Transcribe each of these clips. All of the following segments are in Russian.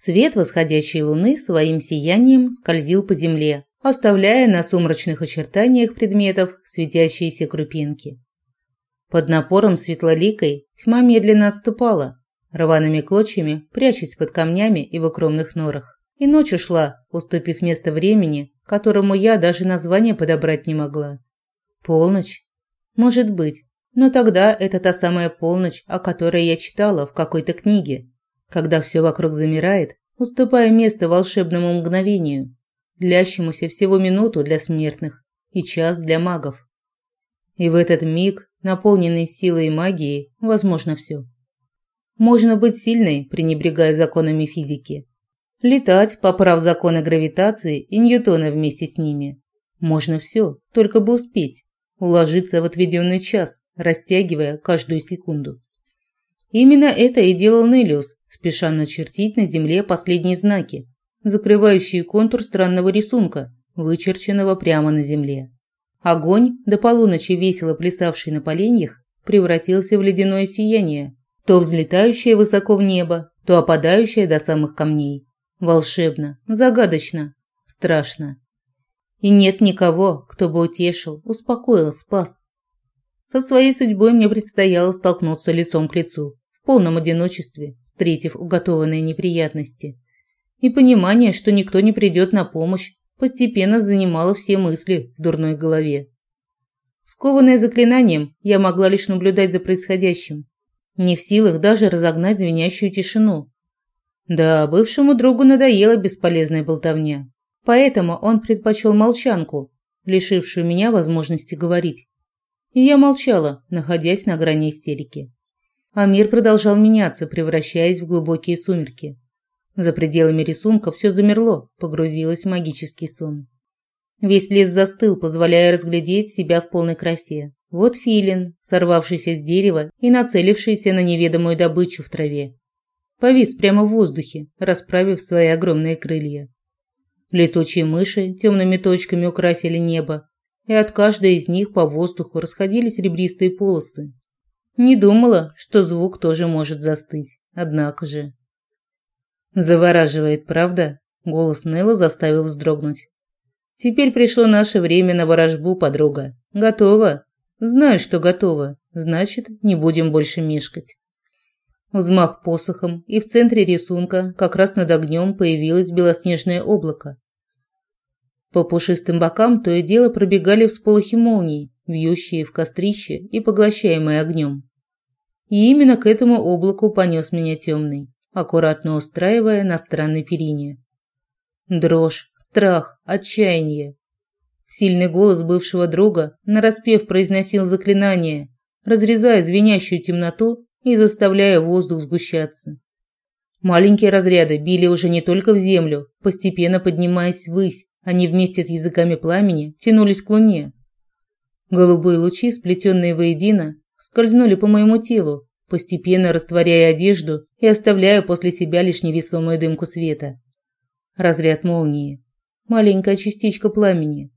Свет восходящей луны своим сиянием скользил по земле, оставляя на сумрачных очертаниях предметов светящиеся крупинки. Под напором светлоликой тьма медленно отступала, рваными клочьями прячась под камнями и в укромных норах. И ночь ушла, уступив место времени, которому я даже название подобрать не могла. Полночь? Может быть, но тогда это та самая полночь, о которой я читала в какой-то книге, когда все вокруг замирает, уступая место волшебному мгновению, длящемуся всего минуту для смертных и час для магов. И в этот миг, наполненный силой и магией, возможно все. Можно быть сильной, пренебрегая законами физики. Летать, поправ законы гравитации и Ньютона вместе с ними. Можно все, только бы успеть. Уложиться в отведенный час, растягивая каждую секунду. Именно это и делал Нелиус, спеша начертить на земле последние знаки, закрывающие контур странного рисунка, вычерченного прямо на земле. Огонь, до полуночи весело плясавший на поленьях, превратился в ледяное сияние, то взлетающее высоко в небо, то опадающее до самых камней. Волшебно, загадочно, страшно. И нет никого, кто бы утешил, успокоил, спас. Со своей судьбой мне предстояло столкнуться лицом к лицу, в полном одиночестве, встретив уготованные неприятности. И понимание, что никто не придет на помощь, постепенно занимало все мысли в дурной голове. Скованная заклинанием, я могла лишь наблюдать за происходящим, не в силах даже разогнать звенящую тишину. Да, бывшему другу надоела бесполезная болтовня, поэтому он предпочел молчанку, лишившую меня возможности говорить. И я молчала, находясь на грани истерики а мир продолжал меняться, превращаясь в глубокие сумерки. За пределами рисунка все замерло, погрузилось в магический сон. Весь лес застыл, позволяя разглядеть себя в полной красе. Вот филин, сорвавшийся с дерева и нацелившийся на неведомую добычу в траве. Повис прямо в воздухе, расправив свои огромные крылья. Летучие мыши темными точками украсили небо, и от каждой из них по воздуху расходились ребристые полосы, не думала, что звук тоже может застыть. Однако же. Завораживает, правда? Голос Нелла заставил вздрогнуть. Теперь пришло наше время на ворожбу, подруга. Готова? Знаю, что готова. Значит, не будем больше мешкать. Взмах посохом, и в центре рисунка, как раз над огнем, появилось белоснежное облако. По пушистым бокам то и дело пробегали всполохи молний, вьющие в кострище и поглощаемые огнем. И именно к этому облаку понес меня темный, аккуратно устраивая на странной перине. Дрожь, страх, отчаяние. Сильный голос бывшего друга нараспев произносил заклинание, разрезая звенящую темноту и заставляя воздух сгущаться. Маленькие разряды били уже не только в землю, постепенно поднимаясь ввысь, они вместе с языками пламени тянулись к луне. Голубые лучи, сплетенные воедино, скользнули по моему телу, постепенно растворяя одежду и оставляя после себя лишь невесомую дымку света. Разряд молнии, маленькая частичка пламени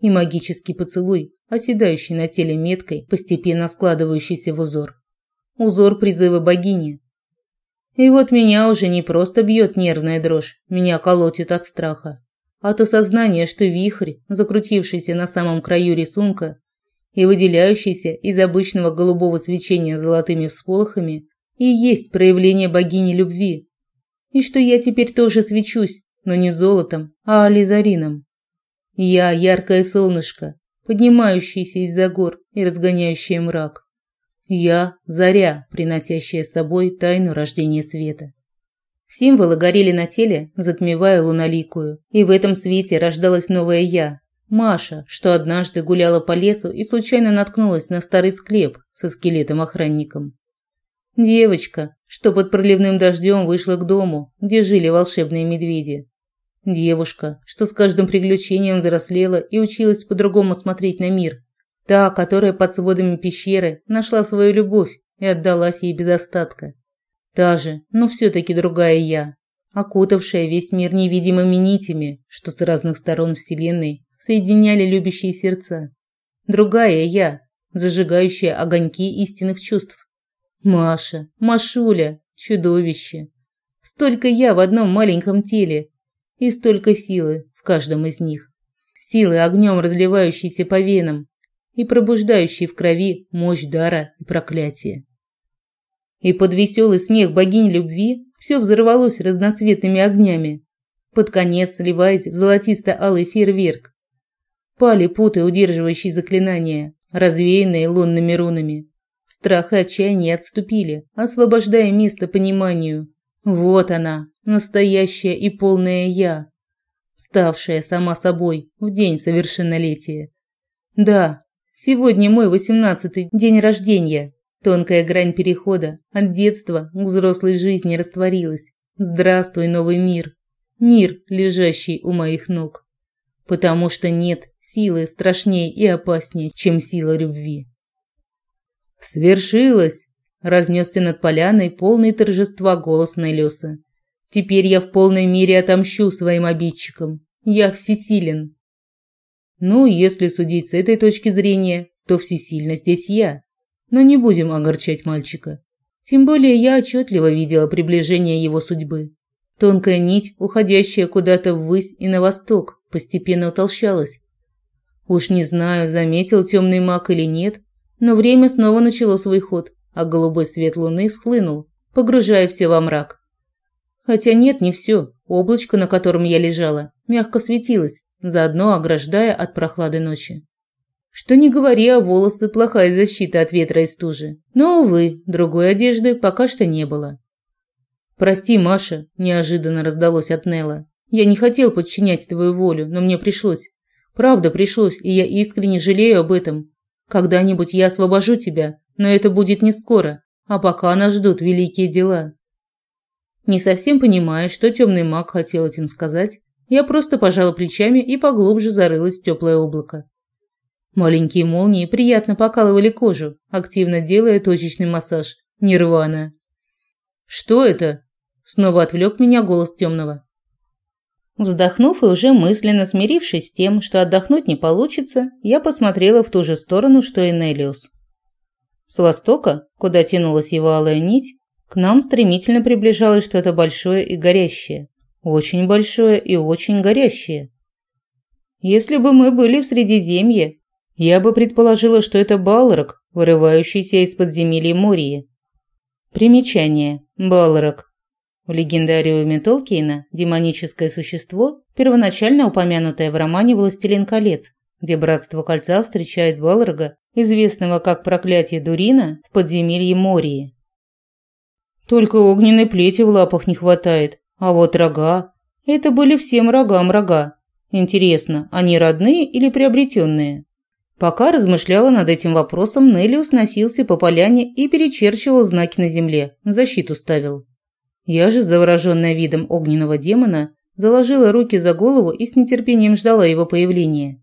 и магический поцелуй, оседающий на теле меткой, постепенно складывающийся в узор. Узор призыва богини. И вот меня уже не просто бьет нервная дрожь, меня колотит от страха. От осознания, что вихрь, закрутившийся на самом краю рисунка, и выделяющийся из обычного голубого свечения золотыми всполохами, и есть проявление богини любви. И что я теперь тоже свечусь, но не золотом, а ализарином. Я яркое солнышко, поднимающееся из-за гор и разгоняющее мрак. Я заря, приносящая с собой тайну рождения света. Символы горели на теле, затмевая луналикую, и в этом свете рождалось новое я, Маша, что однажды гуляла по лесу и случайно наткнулась на старый склеп со скелетом-охранником. Девочка, что под проливным дождем вышла к дому, где жили волшебные медведи. Девушка, что с каждым приключением взрослела и училась по-другому смотреть на мир. Та, которая под сводами пещеры нашла свою любовь и отдалась ей без остатка. Та же, но все-таки другая я, окутавшая весь мир невидимыми нитями, что с разных сторон Вселенной соединяли любящие сердца. Другая я, зажигающая огоньки истинных чувств. Маша, Машуля, чудовище. Столько я в одном маленьком теле. И столько силы в каждом из них. Силы огнем разливающейся по венам и пробуждающей в крови мощь дара и проклятия. И под веселый смех богинь любви все взорвалось разноцветными огнями, под конец сливаясь в золотисто-алый фейерверк. Пали путы, удерживающие заклинания, развеянные лунными рунами. Страх и отчаяние отступили, освобождая место пониманию. Вот она, настоящая и полная я, ставшая сама собой в день совершеннолетия. Да, сегодня мой восемнадцатый день рождения. Тонкая грань перехода от детства к взрослой жизни растворилась. Здравствуй, новый мир. Мир, лежащий у моих ног. Потому что нет силы страшнее и опаснее, чем сила любви. Свершилось! Разнесся над поляной полный торжества голос Нелиуса. Теперь я в полной мере отомщу своим обидчикам. Я всесилен. Ну, если судить с этой точки зрения, то всесильна здесь я. Но не будем огорчать мальчика. Тем более я отчетливо видела приближение его судьбы. Тонкая нить, уходящая куда-то ввысь и на восток, постепенно утолщалась. Уж не знаю, заметил темный маг или нет, но время снова начало свой ход, а голубой свет луны схлынул, погружая все во мрак. Хотя нет, не все. Облачко, на котором я лежала, мягко светилось, заодно ограждая от прохлады ночи. Что не говори, а волосы – плохая защита от ветра и стужи. Но, увы, другой одежды пока что не было. «Прости, Маша», – неожиданно раздалось от Нелла. «Я не хотел подчинять твою волю, но мне пришлось. Правда, пришлось, и я искренне жалею об этом. Когда-нибудь я освобожу тебя, но это будет не скоро, а пока нас ждут великие дела». Не совсем понимая, что темный маг хотел этим сказать, я просто пожала плечами и поглубже зарылась в теплое облако. Маленькие молнии приятно покалывали кожу, активно делая точечный массаж. Нирвана. «Что это?» Снова отвлек меня голос темного. Вздохнув и уже мысленно смирившись с тем, что отдохнуть не получится, я посмотрела в ту же сторону, что и Нелиус. С востока, куда тянулась его алая нить, к нам стремительно приближалось что-то большое и горящее. Очень большое и очень горящее. Если бы мы были в Средиземье, я бы предположила, что это Балрак, вырывающийся из подземелья Мории. Примечание. Балрак. В легендариуме Толкиена демоническое существо, первоначально упомянутое в романе «Властелин колец», где Братство Кольца встречает Балрога, известного как Проклятие Дурина, в подземелье Мории. Только огненной плети в лапах не хватает, а вот рога – это были всем рогам рога. Интересно, они родные или приобретенные? Пока размышляла над этим вопросом, Неллиус носился по поляне и перечерчивал знаки на земле, защиту ставил. Я же, завороженная видом огненного демона, заложила руки за голову и с нетерпением ждала его появления.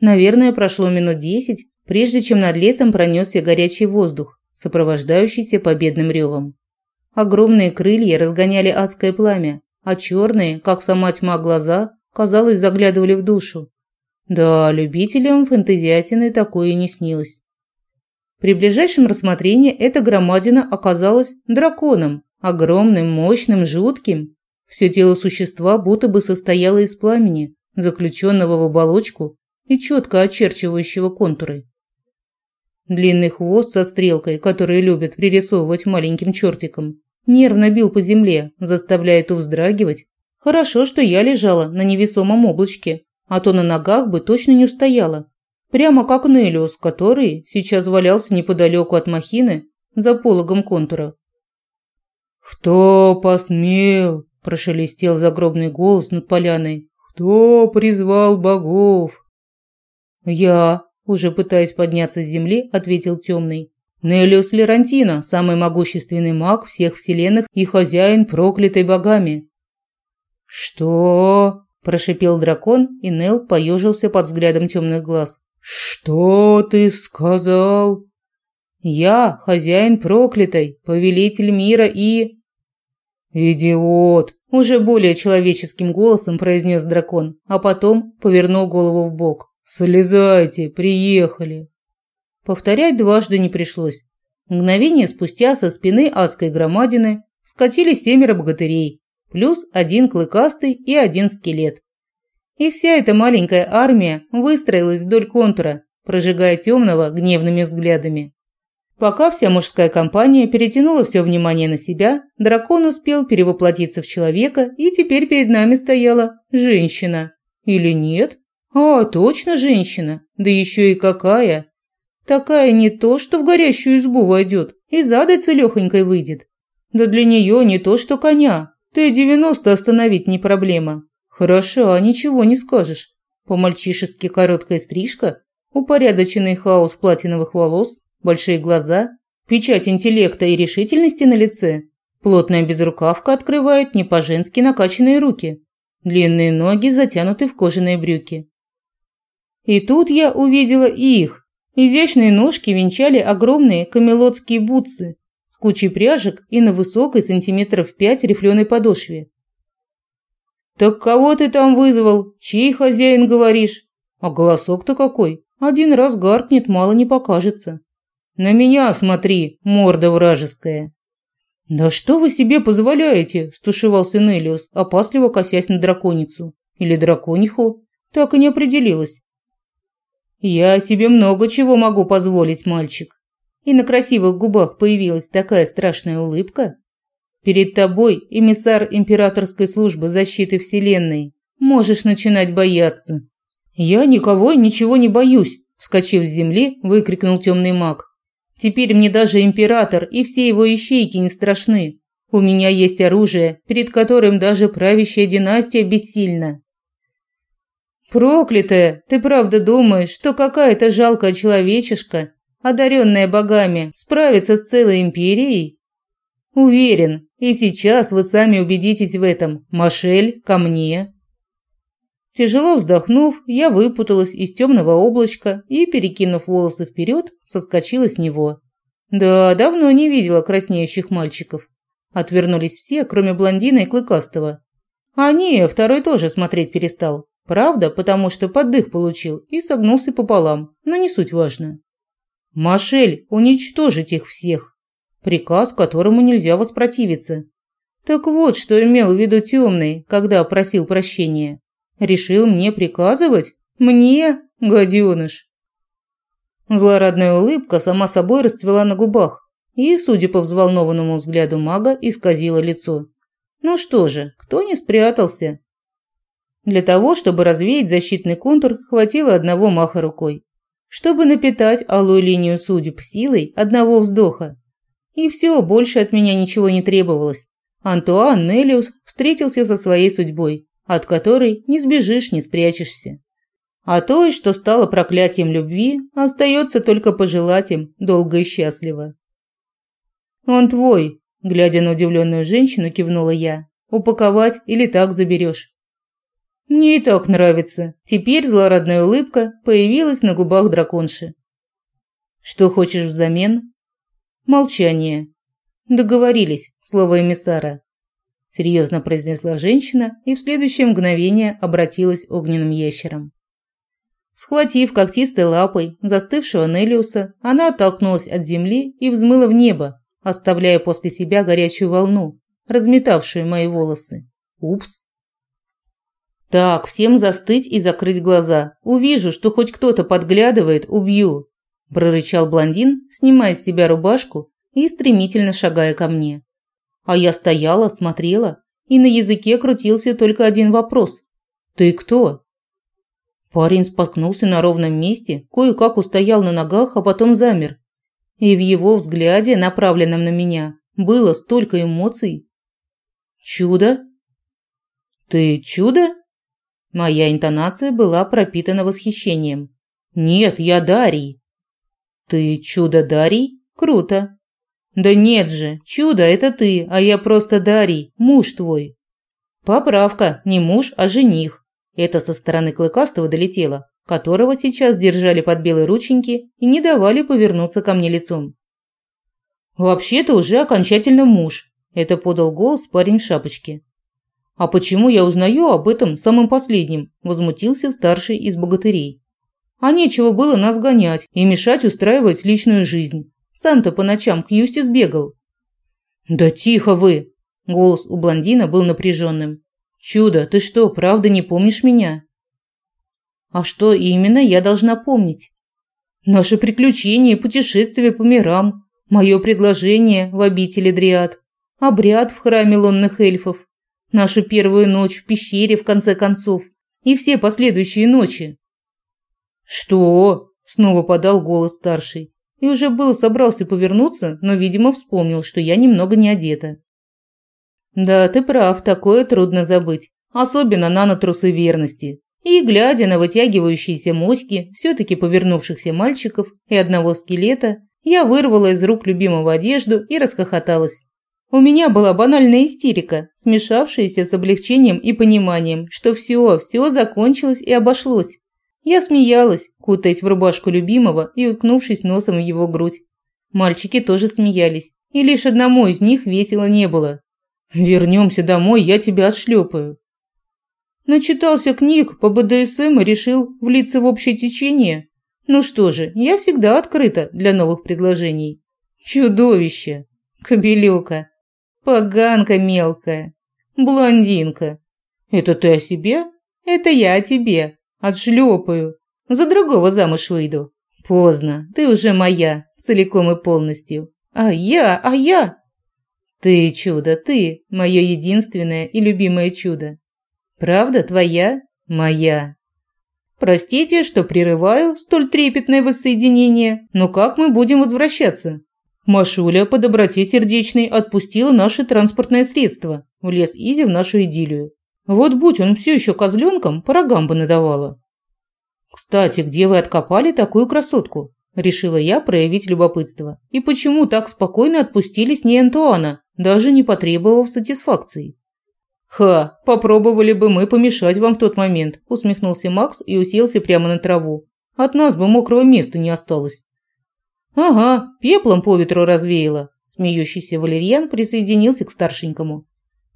Наверное, прошло минут десять, прежде чем над лесом пронесся горячий воздух, сопровождающийся победным ревом. Огромные крылья разгоняли адское пламя, а черные, как сама тьма глаза, казалось, заглядывали в душу. Да, любителям фэнтезиатины такое и не снилось. При ближайшем рассмотрении эта громадина оказалась драконом, огромным, мощным, жутким. Все тело существа будто бы состояло из пламени, заключенного в оболочку и четко очерчивающего контуры. Длинный хвост со стрелкой, который любят пририсовывать маленьким чертиком, нервно бил по земле, заставляя ту вздрагивать. Хорошо, что я лежала на невесомом облачке, а то на ногах бы точно не устояла. Прямо как Нелиус, который сейчас валялся неподалеку от махины за пологом контура. «Кто посмел?» – прошелестел загробный голос над поляной. «Кто призвал богов?» «Я», уже пытаясь подняться с земли, ответил темный. «Нелиус Лерантино, самый могущественный маг всех вселенных и хозяин проклятой богами». «Что?» прошипел дракон, и Нел поежился под взглядом темных глаз. Что ты сказал? Я хозяин проклятой, повелитель мира и Идиот, уже более человеческим голосом произнес дракон, а потом повернул голову в бок. Слезайте, приехали. Повторять дважды не пришлось. Мгновение спустя со спины адской громадины скатились семеро богатырей, плюс один клыкастый и один скелет. И вся эта маленькая армия выстроилась вдоль контура, прожигая темного гневными взглядами. Пока вся мужская компания перетянула все внимание на себя, дракон успел перевоплотиться в человека, и теперь перед нами стояла женщина. Или нет? А, точно женщина. Да еще и какая. Такая не то, что в горящую избу войдет, и задой целехонькой выйдет. Да для нее не то, что коня. Т-90 остановить не проблема. Хороша, ничего не скажешь. По-мальчишески короткая стрижка, упорядоченный хаос платиновых волос, большие глаза, печать интеллекта и решительности на лице. Плотная безрукавка открывает не по-женски накачанные руки. Длинные ноги затянуты в кожаные брюки. И тут я увидела их. Изящные ножки венчали огромные камелотские бутсы с кучей пряжек и на высокой сантиметров пять рифленой подошве. «Так кого ты там вызвал? Чей хозяин, говоришь?» «А голосок-то какой? Один раз гаркнет, мало не покажется». «На меня смотри, морда вражеская!» «Да что вы себе позволяете?» – стушевался Нелиус, опасливо косясь на драконицу. Или дракониху. Так и не определилась. «Я себе много чего могу позволить, мальчик». И на красивых губах появилась такая страшная улыбка. Перед тобой эмиссар императорской службы защиты Вселенной. Можешь начинать бояться. Я никого и ничего не боюсь, вскочив с земли, выкрикнул темный маг. Теперь мне даже император и все его ищейки не страшны. У меня есть оружие, перед которым даже правящая династия бессильна. Проклятая, ты правда думаешь, что какая-то жалкая человечешка, одаренная богами, справится с целой империей? Уверен, и сейчас вы сами убедитесь в этом. Машель, ко мне. Тяжело вздохнув, я выпуталась из темного облачка и, перекинув волосы вперед, соскочила с него. Да, давно не видела краснеющих мальчиков. Отвернулись все, кроме блондина и клыкастого. А не, второй тоже смотреть перестал. Правда, потому что поддых получил и согнулся пополам, но не суть важно. Машель, уничтожить их всех приказ, которому нельзя воспротивиться. Так вот, что имел в виду темный, когда просил прощения. Решил мне приказывать? Мне, гаденыш. Злорадная улыбка сама собой расцвела на губах и, судя по взволнованному взгляду мага, исказила лицо. Ну что же, кто не спрятался? Для того, чтобы развеять защитный контур, хватило одного маха рукой. Чтобы напитать алую линию судеб силой одного вздоха, и все, больше от меня ничего не требовалось. Антуан Нелиус встретился со своей судьбой, от которой не сбежишь, не спрячешься. А той, что стало проклятием любви, остается только пожелать им долго и счастливо. «Он твой», – глядя на удивленную женщину, кивнула я. «Упаковать или так заберешь?» Мне и так нравится. Теперь злорадная улыбка появилась на губах драконши. Что хочешь взамен? Молчание. Договорились, слово эмиссара. Серьезно произнесла женщина и в следующее мгновение обратилась огненным ящером. Схватив когтистой лапой застывшего Нелиуса, она оттолкнулась от земли и взмыла в небо, оставляя после себя горячую волну, разметавшую мои волосы. Упс. Так, всем застыть и закрыть глаза. Увижу, что хоть кто-то подглядывает, убью прорычал блондин, снимая с себя рубашку и стремительно шагая ко мне. А я стояла, смотрела, и на языке крутился только один вопрос. «Ты кто?» Парень споткнулся на ровном месте, кое-как устоял на ногах, а потом замер. И в его взгляде, направленном на меня, было столько эмоций. «Чудо?» «Ты чудо?» Моя интонация была пропитана восхищением. «Нет, я Дарий. «Ты чудо Дарий? Круто!» «Да нет же, чудо – это ты, а я просто Дарий, муж твой». «Поправка, не муж, а жених». Это со стороны Клыкастого долетело, которого сейчас держали под белые рученьки и не давали повернуться ко мне лицом. «Вообще-то уже окончательно муж», – это подал голос парень в шапочке. «А почему я узнаю об этом самым последним?» – возмутился старший из богатырей. А нечего было нас гонять и мешать устраивать личную жизнь. Сам-то по ночам к Юсти сбегал. «Да тихо вы!» Голос у блондина был напряженным. «Чудо, ты что, правда не помнишь меня?» «А что именно я должна помнить?» «Наши приключения и путешествия по мирам, мое предложение в обители Дриад, обряд в храме лунных эльфов, нашу первую ночь в пещере в конце концов и все последующие ночи». «Что?» – снова подал голос старший. И уже было собрался повернуться, но, видимо, вспомнил, что я немного не одета. «Да, ты прав, такое трудно забыть. Особенно на натрусы верности. И, глядя на вытягивающиеся моськи все-таки повернувшихся мальчиков и одного скелета, я вырвала из рук любимого одежду и расхохоталась. У меня была банальная истерика, смешавшаяся с облегчением и пониманием, что все, все закончилось и обошлось. Я смеялась, кутаясь в рубашку любимого и уткнувшись носом в его грудь. Мальчики тоже смеялись, и лишь одному из них весело не было. «Вернемся домой, я тебя отшлепаю». Начитался книг по БДСМ и решил влиться в общее течение. Ну что же, я всегда открыта для новых предложений. Чудовище! Кобелюка! Поганка мелкая! Блондинка! Это ты о себе? Это я о тебе. Отшлепаю. За другого замуж выйду. Поздно, ты уже моя, целиком и полностью. А я, а я... Ты чудо, ты, мое единственное и любимое чудо. Правда твоя? Моя. Простите, что прерываю столь трепетное воссоединение, но как мы будем возвращаться? Машуля по доброте сердечной отпустила наше транспортное средство, влез Изи в нашу идиллию. Вот будь он все еще козленком, по рогам бы надавала. «Кстати, где вы откопали такую красотку?» – решила я проявить любопытство. «И почему так спокойно отпустили с ней Антуана, даже не потребовав сатисфакции?» «Ха, попробовали бы мы помешать вам в тот момент», – усмехнулся Макс и уселся прямо на траву. «От нас бы мокрого места не осталось». «Ага, пеплом по ветру развеяло», – смеющийся Валерьян присоединился к старшенькому.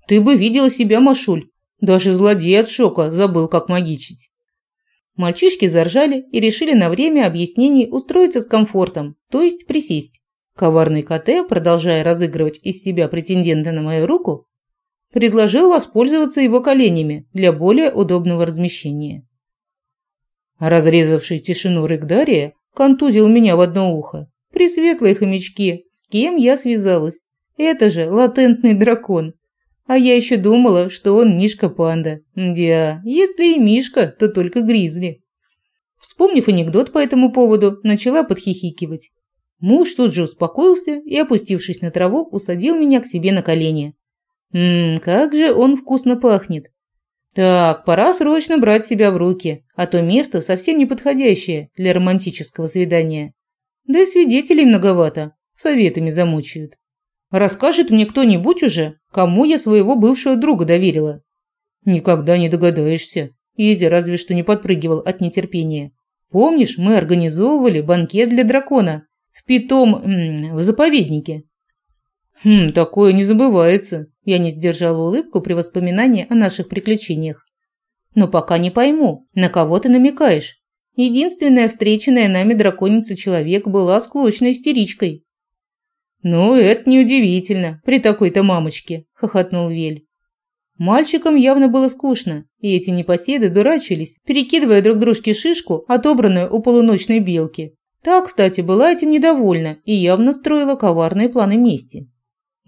«Ты бы видела себя, Машуль. Даже злодей от шока забыл, как магичить. Мальчишки заржали и решили на время объяснений устроиться с комфортом, то есть присесть. Коварный КТ, продолжая разыгрывать из себя претендента на мою руку, предложил воспользоваться его коленями для более удобного размещения. Разрезавший тишину рык контузил меня в одно ухо. Пресветлые хомячки, с кем я связалась? Это же латентный дракон. А я еще думала, что он Мишка-панда. Дя, если и Мишка, то только Гризли. Вспомнив анекдот по этому поводу, начала подхихикивать. Муж тут же успокоился и, опустившись на траву, усадил меня к себе на колени. Ммм, как же он вкусно пахнет. Так, пора срочно брать себя в руки, а то место совсем не подходящее для романтического свидания. Да и свидетелей многовато, советами замучают. Расскажет мне кто-нибудь уже, кому я своего бывшего друга доверила? Никогда не догадаешься. Изи разве что не подпрыгивал от нетерпения. Помнишь, мы организовывали банкет для дракона в питом... в заповеднике? Хм, такое не забывается. Я не сдержала улыбку при воспоминании о наших приключениях. Но пока не пойму, на кого ты намекаешь. Единственная встреченная нами драконица человек была склочной истеричкой. «Ну, это неудивительно, при такой-то мамочке», – хохотнул Вель. Мальчикам явно было скучно, и эти непоседы дурачились, перекидывая друг дружке шишку, отобранную у полуночной белки. Та, кстати, была этим недовольна и явно строила коварные планы мести.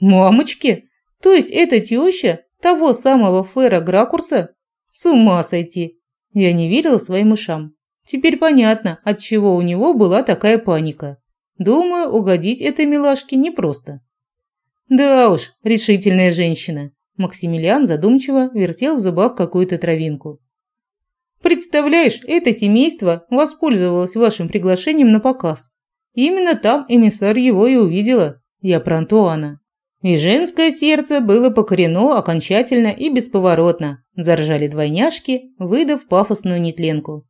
«Мамочки? То есть эта теща того самого Фера Гракурса? С ума сойти!» Я не верила своим ушам. Теперь понятно, от чего у него была такая паника. Думаю, угодить этой милашке непросто. Да уж, решительная женщина. Максимилиан задумчиво вертел в зубах какую-то травинку. Представляешь, это семейство воспользовалось вашим приглашением на показ. Именно там эмиссар его и увидела. Я про Антуана. И женское сердце было покорено окончательно и бесповоротно. Заржали двойняшки, выдав пафосную нетленку.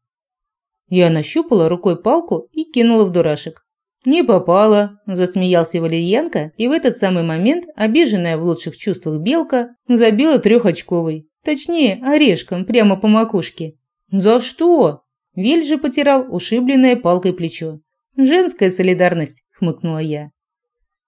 Я нащупала рукой палку и кинула в дурашек. «Не попала», – засмеялся Валерьянка, и в этот самый момент, обиженная в лучших чувствах белка, забила трехочковый. Точнее, орешком прямо по макушке. «За что?» Вель же потирал ушибленное палкой плечо. «Женская солидарность», – хмыкнула я.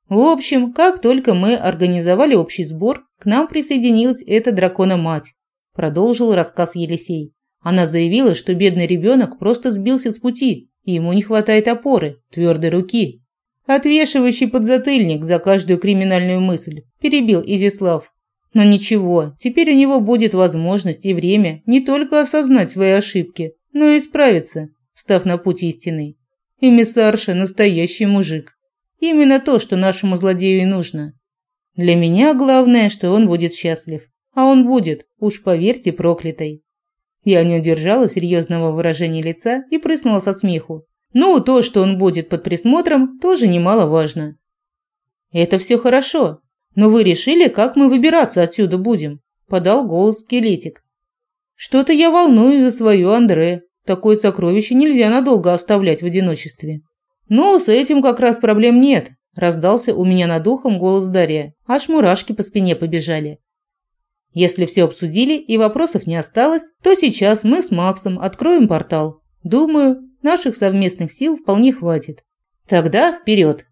В общем, как только мы организовали общий сбор, к нам присоединилась эта дракона-мать, продолжил рассказ Елисей. Она заявила, что бедный ребенок просто сбился с пути, ему не хватает опоры, твердой руки. Отвешивающий подзатыльник за каждую криминальную мысль, перебил Изислав. Но ничего, теперь у него будет возможность и время не только осознать свои ошибки, но и исправиться, став на путь истинный. Эмиссарша – настоящий мужик. Именно то, что нашему злодею и нужно. Для меня главное, что он будет счастлив. А он будет, уж поверьте, проклятой. Я не удержала серьезного выражения лица и прыснула со смеху. Ну, то, что он будет под присмотром, тоже немаловажно. Это все хорошо, но вы решили, как мы выбираться отсюда будем? Подал голос скелетик. Что-то я волнуюсь за свою Андре. Такое сокровище нельзя надолго оставлять в одиночестве. Ну, с этим как раз проблем нет, раздался у меня над ухом голос Дарья. Аж мурашки по спине побежали. Если все обсудили и вопросов не осталось, то сейчас мы с Максом откроем портал. Думаю, наших совместных сил вполне хватит. Тогда вперед!